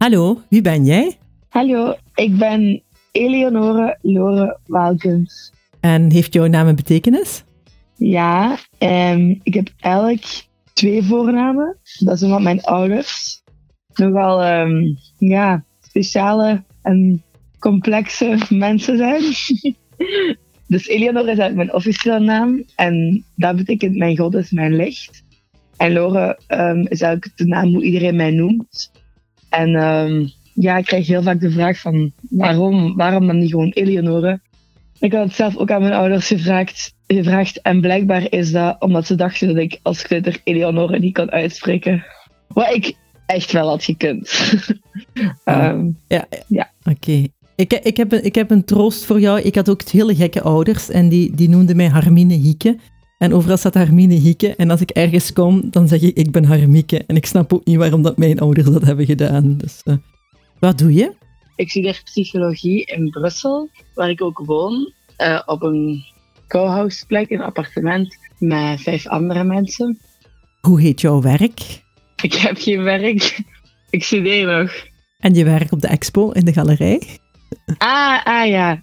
Hallo, wie ben jij? Hallo, ik ben Eleonore Lore Waalkens. En heeft jouw naam een betekenis? Ja, ehm, ik heb eigenlijk twee voornamen. Dat zijn van mijn ouders. Nogal ehm, ja, speciale en complexe mensen zijn. dus Eleonore is eigenlijk mijn officiële naam. En dat betekent mijn God is mijn licht. En Lore ehm, is eigenlijk de naam hoe iedereen mij noemt. En ehm, ja, ik krijg heel vaak de vraag van waarom, waarom dan niet gewoon Eleonore? Ik had het zelf ook aan mijn ouders gevraagd, gevraagd en blijkbaar is dat omdat ze dachten dat ik als kleuter Eleonore niet kan uitspreken. Wat ik echt wel had gekund. Ehm, Ja, Ja. oké. Ik, ik, heb, een- ik heb een troost voor jou. Ik had ook hele gekke ouders en die, die noemden mij Harmine Hieke. En overal staat Harmine Hieke. En als ik ergens kom, dan zeg ik, ik ben Harmieke. En ik snap ook niet waarom dat mijn ouders dat hebben gedaan. Dus, eh, wat doe je? ik studeer psychologie in Brussel, waar ik ook woon. eh, op een co-house plek, een appartement met vijf andere mensen. Hoe heet jouw werk? Ik heb geen werk. Ik studeer nog. En je werkt op de expo in de galerij? Ah, ah ja.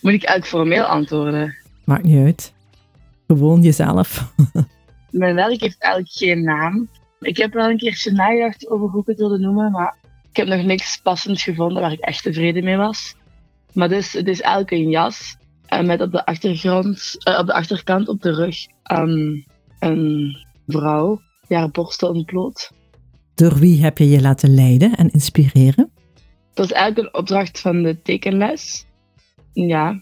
Moet ik eigenlijk formeel antwoorden? Maakt niet uit. Gewoon jezelf. Mijn werk heeft eigenlijk geen naam. Ik heb wel een keertje nagedacht over hoe ik het wilde noemen, maar ik heb nog niks passends gevonden waar ik echt tevreden mee was. Maar dus, het is eigenlijk een jas eh, met op de, achtergrond, eh, op de achterkant op de rug ehm, een vrouw, die haar borstel ontbloot. Door wie heb je je laten leiden en inspireren? Dat is eigenlijk een opdracht van de tekenles. Ja.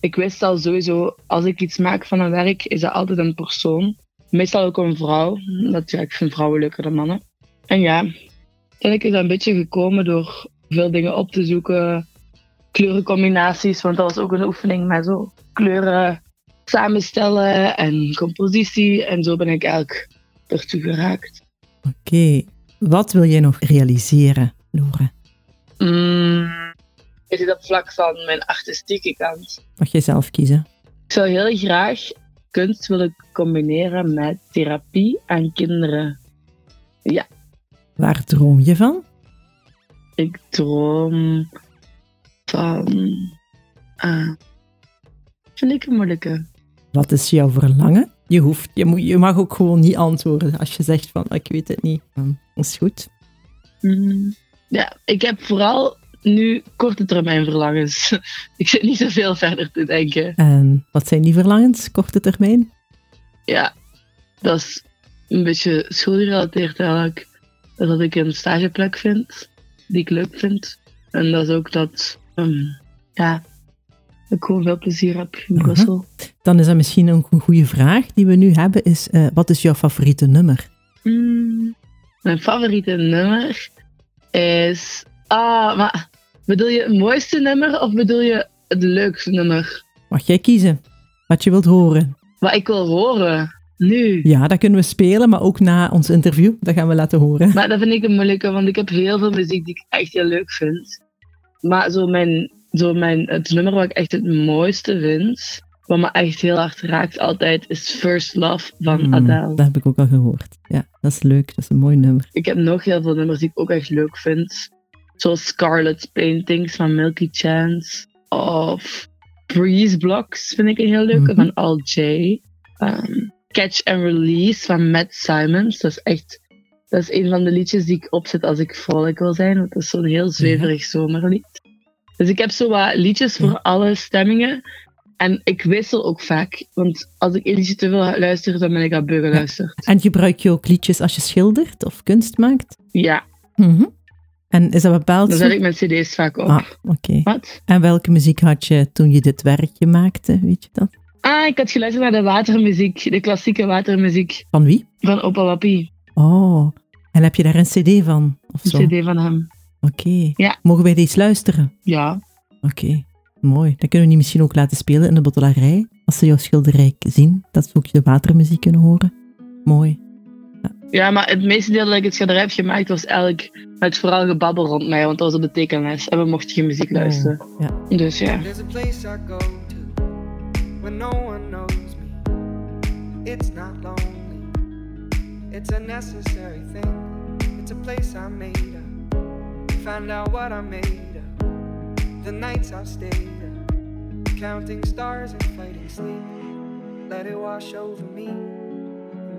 Ik wist al sowieso, als ik iets maak van een werk, is dat altijd een persoon. Meestal ook een vrouw. Dat, ja, ik vind vrouwen leuker dan mannen. En ja, uiteindelijk is dat een beetje gekomen door veel dingen op te zoeken. Kleurencombinaties, want dat was ook een oefening met zo kleuren samenstellen en compositie. En zo ben ik eigenlijk ertoe geraakt. Oké. Wat wil jij nog realiseren, Lore? Mm, is het op vlak van mijn artistieke kant? Mag jij zelf kiezen? Ik zou heel graag kunst willen combineren met therapie aan kinderen. Waar droom je van? Ik droom van. ah, vind ik een moeilijke. Wat is jouw verlangen? Je, hoeft, je, moet, je mag ook gewoon niet antwoorden als je zegt van ik weet het niet. Dan is goed. Mm, ja, ik heb vooral nu korte termijn verlangens. ik zit niet zoveel verder te denken. En wat zijn die verlangens, korte termijn? Ja, dat is een beetje schoolgerelateerd eigenlijk. Dat ik een stageplek vind, die ik leuk vind. En dat is ook dat, ehm, ja, ik gewoon veel plezier heb in Mhm. Brussel. Dan is dat misschien ook een goede vraag die we nu hebben. Is, eh, wat is jouw favoriete nummer? Mm, mijn favoriete nummer is... Ah, maar bedoel je het mooiste nummer of bedoel je het leukste nummer? Mag jij kiezen wat je wilt horen? Wat ik wil horen, nu. Ja, dat kunnen we spelen, maar ook na ons interview. Dat gaan we laten horen. Maar dat vind ik een moeilijke, want ik heb heel veel muziek die ik echt heel leuk vind. Maar zo mijn, zo mijn, het nummer wat ik echt het mooiste vind, wat me echt heel hard raakt altijd, is First Love van Hmm, Adele. dat heb ik ook al gehoord. Ja, dat is leuk. Dat is een mooi nummer. Ik heb nog heel veel nummers die ik ook echt leuk vind. Zoals Scarlet's Paintings van Milky Chance. Of Breeze Blocks vind ik een heel leuke Mhm. van Al J. Ehm, Catch and Release van Matt Simons. Dat is echt... Dat is een van de liedjes die ik opzet als ik vrolijk wil zijn. Want dat is zo'n heel zweverig zomerlied. Dus ik heb zo wat liedjes voor Ja. alle stemmingen. En ik wissel ook vaak. Want als ik een liedje te veel luister, dan ben ik aan beu geluisterd. En gebruik je ook liedjes als je schildert of kunst maakt? Ja, Mhm. En is dat bepaald? dan zet ik mijn cd's vaak op. Ah, oké. Wat? En welke muziek had je toen je dit werkje maakte? Weet je dat? Ah, ik had geluisterd naar de watermuziek, de klassieke watermuziek Van wie? van Opa Wappie. Oh, en heb je daar een cd van? Of Een zo? cd van hem. Oké. Ja. Mogen wij deze luisteren? Ja. Oké, mooi. Dan kunnen we die misschien ook laten spelen in de bottelarij. Als ze jouw schilderij zien, dat ze ook de watermuziek kunnen horen. Mooi. Ja, maar het meeste deel dat ik het schilderij heb gemaakt was eigenlijk met vooral gebabbel rond mij, want dat was op de tekenles en we mochten geen muziek luisteren. Oh, ja. Dus ja. There's a place I go to when no one knows me. It's not lonely, it's a necessary thing. It's a place I made up find out what I'm made of. The nights I've stayed up, counting stars and fighting sleep. Let it wash over me.